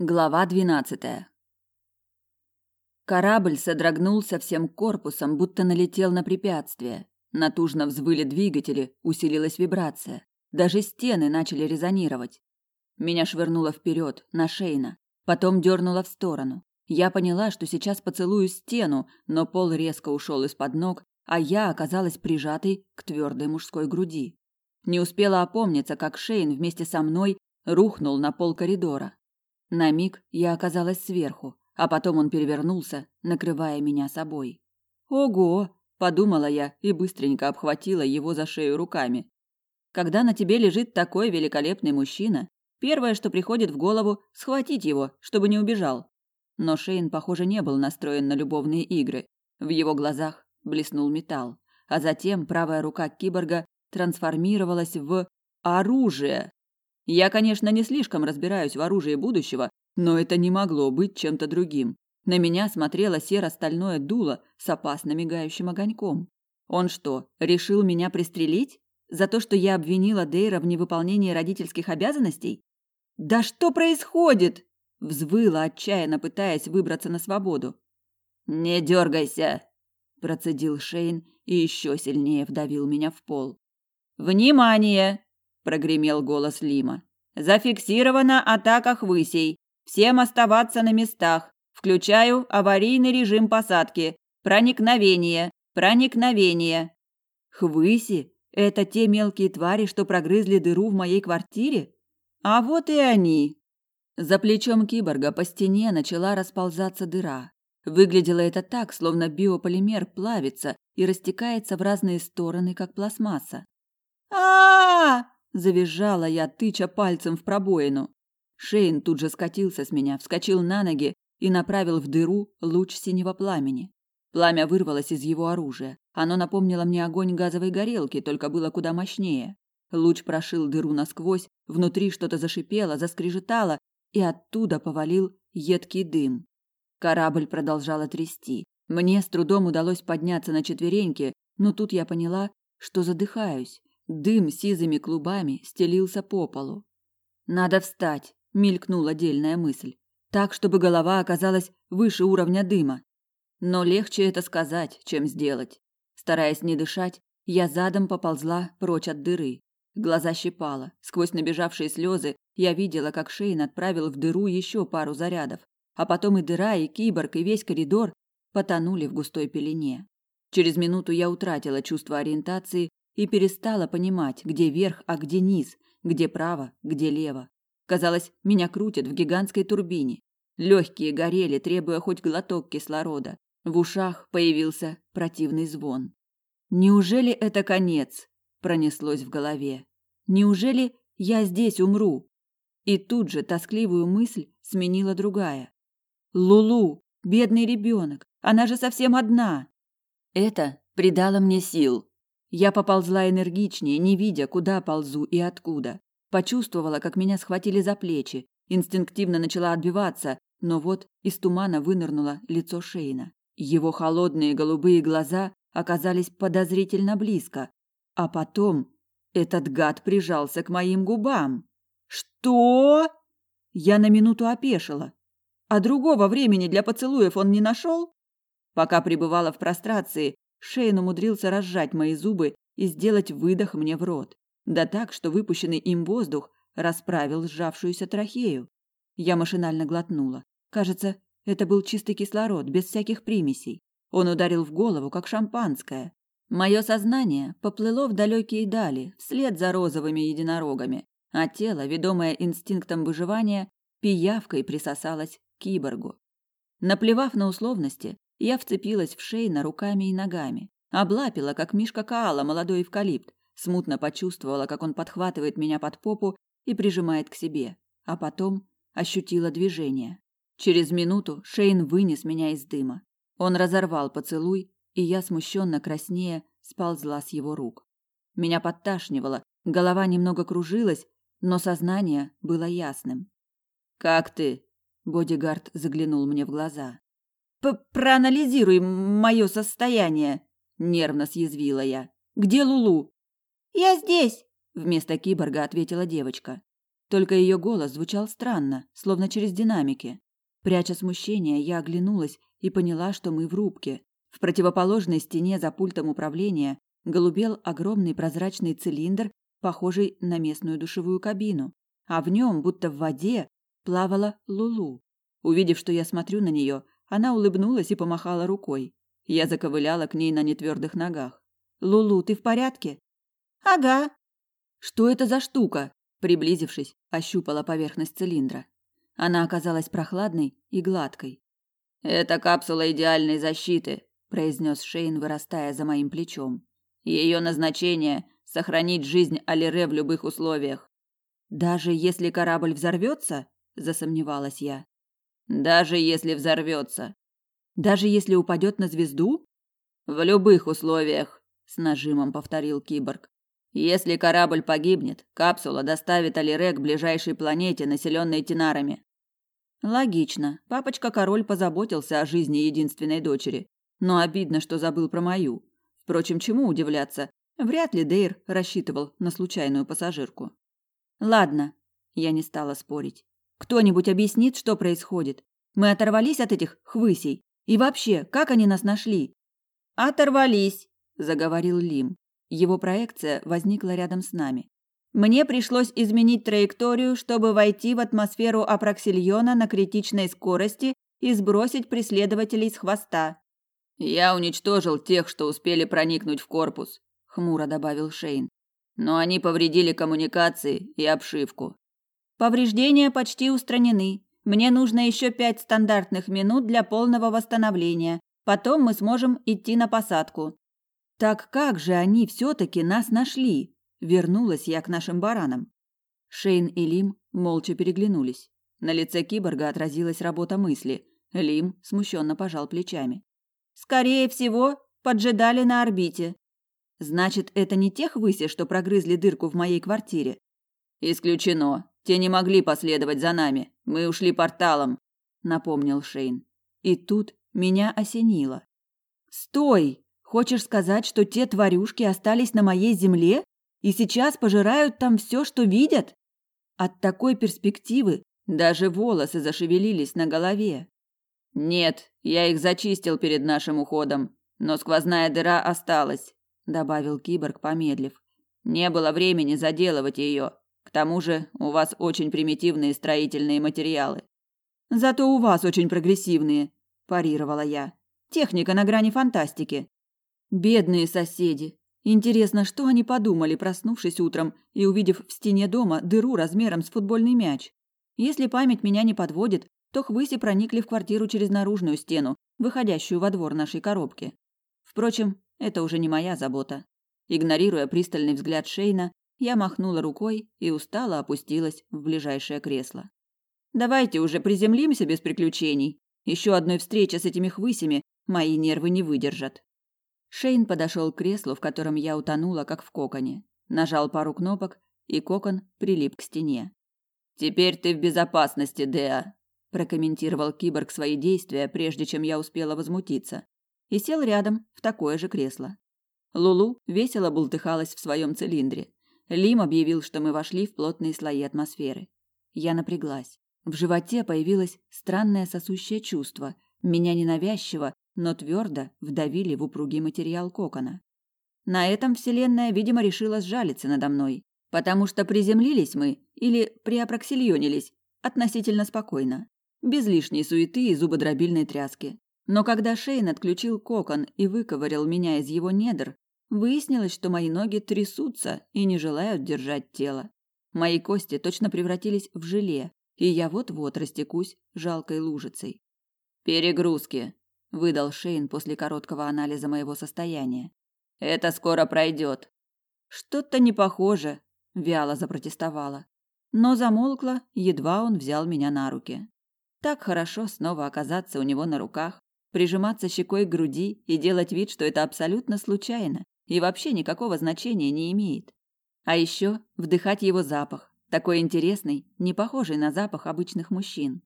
Глава двенадцатая. Корабль содрогнулся всем корпусом, будто налетел на препятствие. Натужно взвыли двигатели, усилилась вибрация. Даже стены начали резонировать. Меня швырнуло вперед, на Шейна. Потом дернуло в сторону. Я поняла, что сейчас поцелую стену, но пол резко ушел из-под ног, а я оказалась прижатой к твердой мужской груди. Не успела опомниться, как Шейн вместе со мной рухнул на пол коридора. На миг я оказалась сверху, а потом он перевернулся, накрывая меня собой. Ого, подумала я и быстренько обхватила его за шею руками. Когда на тебе лежит такой великолепный мужчина, первое, что приходит в голову, схватить его, чтобы не убежал. Но Шейн, похоже, не был настроен на любовные игры. В его глазах блеснул металл, а затем правая рука киборга трансформировалась в оружие. Я, конечно, не слишком разбираюсь в оружии будущего, но это не могло быть чем-то другим. На меня смотрело серо-стальное дуло с опасно мигающим огоньком. Он что, решил меня пристрелить? За то, что я обвинила Дейра в невыполнении родительских обязанностей? Да что происходит? Взвыла, отчаянно пытаясь выбраться на свободу. «Не дергайся!» – процедил Шейн и еще сильнее вдавил меня в пол. «Внимание!» Прогремел голос Лима. Зафиксирована атака хвысей. Всем оставаться на местах. Включаю аварийный режим посадки. Проникновение. Проникновение. Хвыси это те мелкие твари, что прогрызли дыру в моей квартире? А вот и они. За плечом киборга по стене начала расползаться дыра. Выглядело это так, словно биополимер плавится и растекается в разные стороны, как пластмасса. а, Завизжала я, тыча пальцем в пробоину. Шейн тут же скатился с меня, вскочил на ноги и направил в дыру луч синего пламени. Пламя вырвалось из его оружия. Оно напомнило мне огонь газовой горелки, только было куда мощнее. Луч прошил дыру насквозь, внутри что-то зашипело, заскрежетало, и оттуда повалил едкий дым. Корабль продолжала трясти. Мне с трудом удалось подняться на четвереньки, но тут я поняла, что задыхаюсь. Дым сизыми клубами стелился по полу. Надо встать, мелькнула дельная мысль, так чтобы голова оказалась выше уровня дыма. Но легче это сказать, чем сделать. Стараясь не дышать, я задом поползла прочь от дыры. Глаза щипало. Сквозь набежавшие слезы я видела, как Шейн отправил в дыру еще пару зарядов, а потом и дыра, и киборг, и весь коридор потонули в густой пелене. Через минуту я утратила чувство ориентации и перестала понимать, где верх, а где низ, где право, где лево. Казалось, меня крутят в гигантской турбине. Легкие горели, требуя хоть глоток кислорода. В ушах появился противный звон. Неужели это конец? Пронеслось в голове. Неужели я здесь умру? И тут же тоскливую мысль сменила другая. Лулу, бедный ребенок, она же совсем одна. Это придало мне сил. Я поползла энергичнее, не видя, куда ползу и откуда. Почувствовала, как меня схватили за плечи, инстинктивно начала отбиваться, но вот из тумана вынырнуло лицо Шейна. Его холодные голубые глаза оказались подозрительно близко, а потом этот гад прижался к моим губам. Что? Я на минуту опешила. А другого времени для поцелуев он не нашел? Пока пребывала в прострации, Шейн умудрился разжать мои зубы и сделать выдох мне в рот. Да так, что выпущенный им воздух расправил сжавшуюся трахею. Я машинально глотнула. Кажется, это был чистый кислород, без всяких примесей. Он ударил в голову, как шампанское. Мое сознание поплыло в далекие дали, вслед за розовыми единорогами, а тело, ведомое инстинктом выживания, пиявкой присосалось к киборгу. Наплевав на условности, я вцепилась в Шейна руками и ногами, облапила, как мишка Каала молодой эвкалипт, смутно почувствовала, как он подхватывает меня под попу и прижимает к себе, а потом ощутила движение. Через минуту Шейн вынес меня из дыма. Он разорвал поцелуй, и я, смущенно краснея, сползла с его рук. Меня подташнивало, голова немного кружилась, но сознание было ясным. «Как ты?» – бодигард заглянул мне в глаза. Проанализируй мое состояние, нервно съязвила я. Где Лулу? Я здесь, вместо киборга ответила девочка. Только ее голос звучал странно, словно через динамики. Пряча смущение, я оглянулась и поняла, что мы в рубке. В противоположной стене за пультом управления голубел огромный прозрачный цилиндр, похожий на местную душевую кабину, а в нем, будто в воде, плавала Лулу. Увидев, что я смотрю на нее, она улыбнулась и помахала рукой. Я заковыляла к ней на нетвердых ногах. «Лулу, ты в порядке?» «Ага». «Что это за штука?» Приблизившись, ощупала поверхность цилиндра. Она оказалась прохладной и гладкой. «Это капсула идеальной защиты», – произнес Шейн, вырастая за моим плечом. «Ее назначение – сохранить жизнь Алире в любых условиях». «Даже если корабль взорвется?» – засомневалась я. «Даже если взорвется». «Даже если упадет на звезду?» «В любых условиях», – с нажимом повторил киборг. Если корабль погибнет, капсула доставит Алире к ближайшей планете, населенной тинарами. Логично. Папочка-король позаботился о жизни единственной дочери. Но обидно, что забыл про мою. Впрочем, чему удивляться? Вряд ли Дейр рассчитывал на случайную пассажирку. Ладно, я не стала спорить. Кто-нибудь объяснит, что происходит? Мы оторвались от этих хвысей. И вообще, как они нас нашли? Оторвались, заговорил Лим. Его проекция возникла рядом с нами. Мне пришлось изменить траекторию, чтобы войти в атмосферу Апроксильона на критичной скорости и сбросить преследователей с хвоста. Я уничтожил тех, что успели проникнуть в корпус, хмуро добавил Шейн. Но они повредили коммуникации и обшивку. Повреждения почти устранены. Мне нужно еще пять стандартных минут для полного восстановления. Потом мы сможем идти на посадку. Так как же они все-таки нас нашли? Вернулась я к нашим баранам. Шейн и Лим молча переглянулись. На лице киборга отразилась работа мысли. Лим смущенно пожал плечами. Скорее всего, поджидали на орбите. Значит, это не тех выси, что прогрызли дырку в моей квартире. Исключено. Те не могли последовать за нами. Мы ушли порталом, напомнил Шейн. И тут меня осенило. Стой! Хочешь сказать, что те тварюшки остались на моей земле и сейчас пожирают там все, что видят? От такой перспективы даже волосы зашевелились на голове. Нет, я их зачистил перед нашим уходом, но сквозная дыра осталась, добавил киборг, помедлив. Не было времени заделывать ее. К тому же, у вас очень примитивные строительные материалы. Зато у вас очень прогрессивные, парировала я. Техника на грани фантастики. Бедные соседи. Интересно, что они подумали, проснувшись утром и увидев в стене дома дыру размером с футбольный мяч. Если память меня не подводит, то хвыси проникли в квартиру через наружную стену, выходящую во двор нашей коробки. Впрочем, это уже не моя забота. Игнорируя пристальный взгляд Шейна, я махнула рукой и устало опустилась в ближайшее кресло. Давайте уже приземлимся без приключений. Еще одной встречи с этими хвысями мои нервы не выдержат. Шейн подошел к креслу, в котором я утонула, как в коконе. Нажал пару кнопок, и кокон прилип к стене. «Теперь ты в безопасности, Деа», – прокомментировал киборг свои действия, прежде чем я успела возмутиться. И сел рядом, в такое же кресло. Лулу весело бултыхалась в своем цилиндре. Лим объявил, что мы вошли в плотные слои атмосферы. Я напряглась. В животе появилось странное сосущее чувство. Меня ненавязчиво, но твердо вдавили в упругий материал кокона. На этом Вселенная, видимо, решила сжалиться надо мной, потому что приземлились мы или приопроксильонились относительно спокойно, без лишней суеты и зубодробильной тряски. Но когда Шейн отключил кокон и выковырял меня из его недр, выяснилось, что мои ноги трясутся и не желают держать тело. Мои кости точно превратились в желе, и я вот-вот растекусь жалкой лужицей. «Перегрузки», выдал Шейн после короткого анализа моего состояния. Это скоро пройдет. Что-то не похоже, вяло запротестовала, но замолкла, едва он взял меня на руки. Так хорошо снова оказаться у него на руках, прижиматься щекой к груди и делать вид, что это абсолютно случайно и вообще никакого значения не имеет. А еще вдыхать его запах, такой интересный, не похожий на запах обычных мужчин.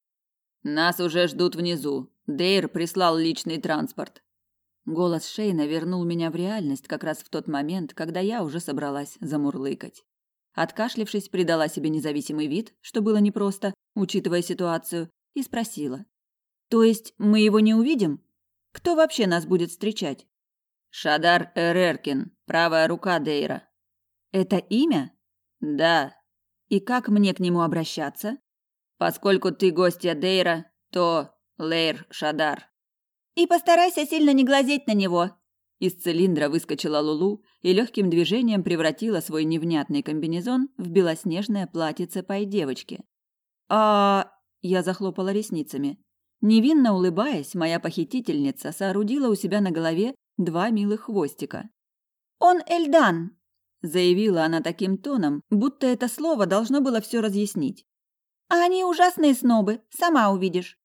Нас уже ждут внизу. Дейр прислал личный транспорт. Голос Шейна вернул меня в реальность как раз в тот момент, когда я уже собралась замурлыкать. Откашлившись, придала себе независимый вид, что было непросто, учитывая ситуацию, и спросила. «То есть мы его не увидим? Кто вообще нас будет встречать?» «Шадар Эреркин, правая рука Дейра». «Это имя?» «Да». «И как мне к нему обращаться?» «Поскольку ты гостья Дейра, то Лейр Шадар». «И постарайся сильно не глазеть на него», из цилиндра выскочила Лулу и легким движением превратила свой невнятный комбинезон в белоснежное платьице пай девочки. А я захлопала ресницами. Невинно улыбаясь, моя похитительница соорудила у себя на голове два милых хвостика. «Он Эльдан!» – заявила она таким тоном, будто это слово должно было все разъяснить. «А они ужасные снобы, сама увидишь».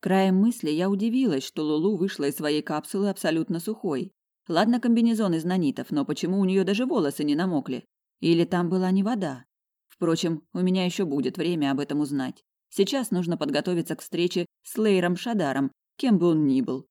Краем мысли я удивилась, что Лулу вышла из своей капсулы абсолютно сухой. Ладно, комбинезон из нанитов, но почему у нее даже волосы не намокли? Или там была не вода? Впрочем, у меня еще будет время об этом узнать. Сейчас нужно подготовиться к встрече с Лейром Шадаром, кем бы он ни был.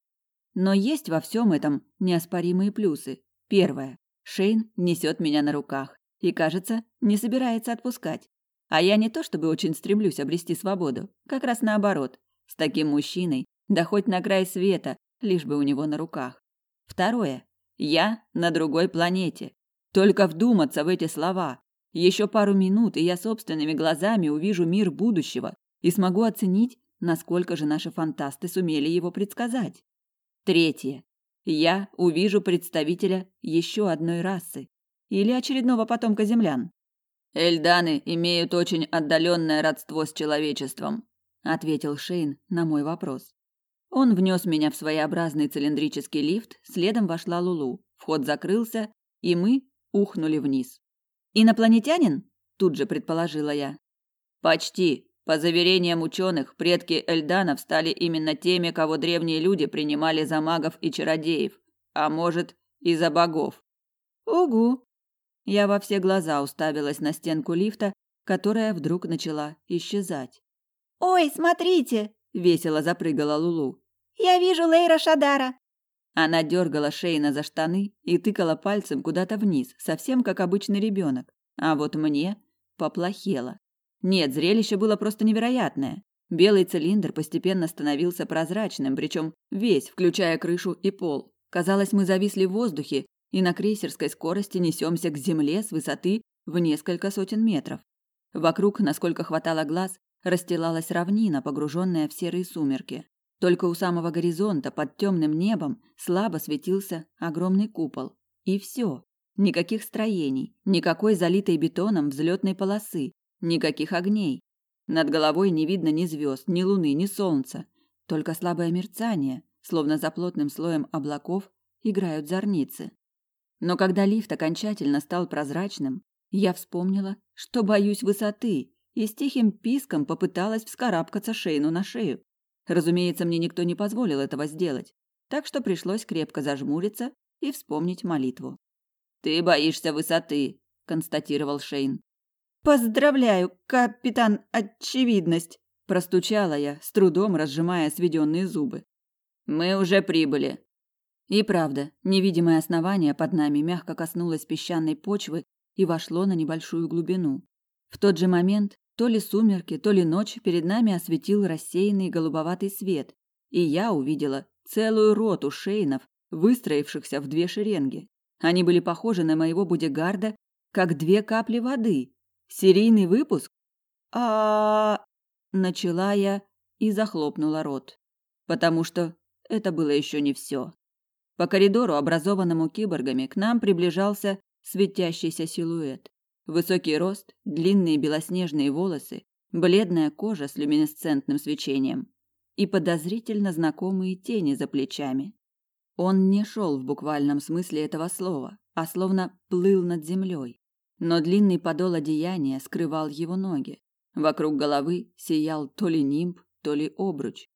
Но есть во всем этом неоспоримые плюсы. Первое. Шейн несет меня на руках и, кажется, не собирается отпускать. А я не то чтобы очень стремлюсь обрести свободу, как раз наоборот. С таким мужчиной, да хоть на край света, лишь бы у него на руках. Второе. Я на другой планете. Только вдуматься в эти слова. Еще пару минут, и я собственными глазами увижу мир будущего и смогу оценить, насколько же наши фантасты сумели его предсказать. Третье. Я увижу представителя еще одной расы или очередного потомка землян. Эльданы имеют очень отдаленное родство с человечеством, ответил Шейн на мой вопрос. Он внес меня в своеобразный цилиндрический лифт, следом вошла Лулу. Вход закрылся, и мы ухнули вниз. Инопланетянин? Тут же предположила я. Почти. По заверениям ученых, предки эльданов стали именно теми, кого древние люди принимали за магов и чародеев, а может, и за богов. Угу. Я во все глаза уставилась на стенку лифта, которая вдруг начала исчезать. Ой, смотрите, весело запрыгала Лулу. Я вижу Лейра Шадара. Она дергала Шейна за штаны и тыкала пальцем куда-то вниз, совсем как обычный ребенок. А вот мне поплохело. Нет, зрелище было просто невероятное. Белый цилиндр постепенно становился прозрачным, причем весь, включая крышу и пол. Казалось, мы зависли в воздухе и на крейсерской скорости несемся к земле с высоты в несколько сотен метров. Вокруг, насколько хватало глаз, расстилалась равнина, погруженная в серые сумерки. Только у самого горизонта под темным небом слабо светился огромный купол. И все. Никаких строений, никакой залитой бетоном взлетной полосы, никаких огней. Над головой не видно ни звезд, ни луны, ни солнца. Только слабое мерцание, словно за плотным слоем облаков играют зорницы. Но когда лифт окончательно стал прозрачным, я вспомнила, что боюсь высоты, и с тихим писком попыталась вскарабкаться Шейну на шею. Разумеется, мне никто не позволил этого сделать, так что пришлось крепко зажмуриться и вспомнить молитву. «Ты боишься высоты», — констатировал Шейн. «Поздравляю, капитан Очевидность!» – простучала я, с трудом разжимая сведенные зубы. «Мы уже прибыли». И правда, невидимое основание под нами мягко коснулось песчаной почвы и вошло на небольшую глубину. В тот же момент то ли сумерки, то ли ночь перед нами осветил рассеянный голубоватый свет, и я увидела целую роту шейнов, выстроившихся в две шеренги. Они были похожи на моего бодигарда, как две капли воды. Серийный выпуск? А, начала я и захлопнула рот, потому что это было еще не все. По коридору, образованному киборгами, к нам приближался светящийся силуэт. Высокий рост, длинные белоснежные волосы, бледная кожа с люминесцентным свечением и подозрительно знакомые тени за плечами. Он не шел в буквальном смысле этого слова, а словно плыл над землей. Но длинный подол одеяния скрывал его ноги. Вокруг головы сиял то ли нимб, то ли обруч.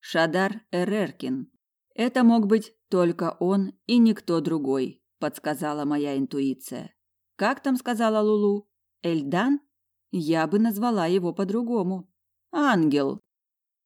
Шадар Эреркин. Это мог быть только он и никто другой, подсказала моя интуиция. Как там сказала Лулу? Эльдан? Я бы назвала его по-другому. Ангел.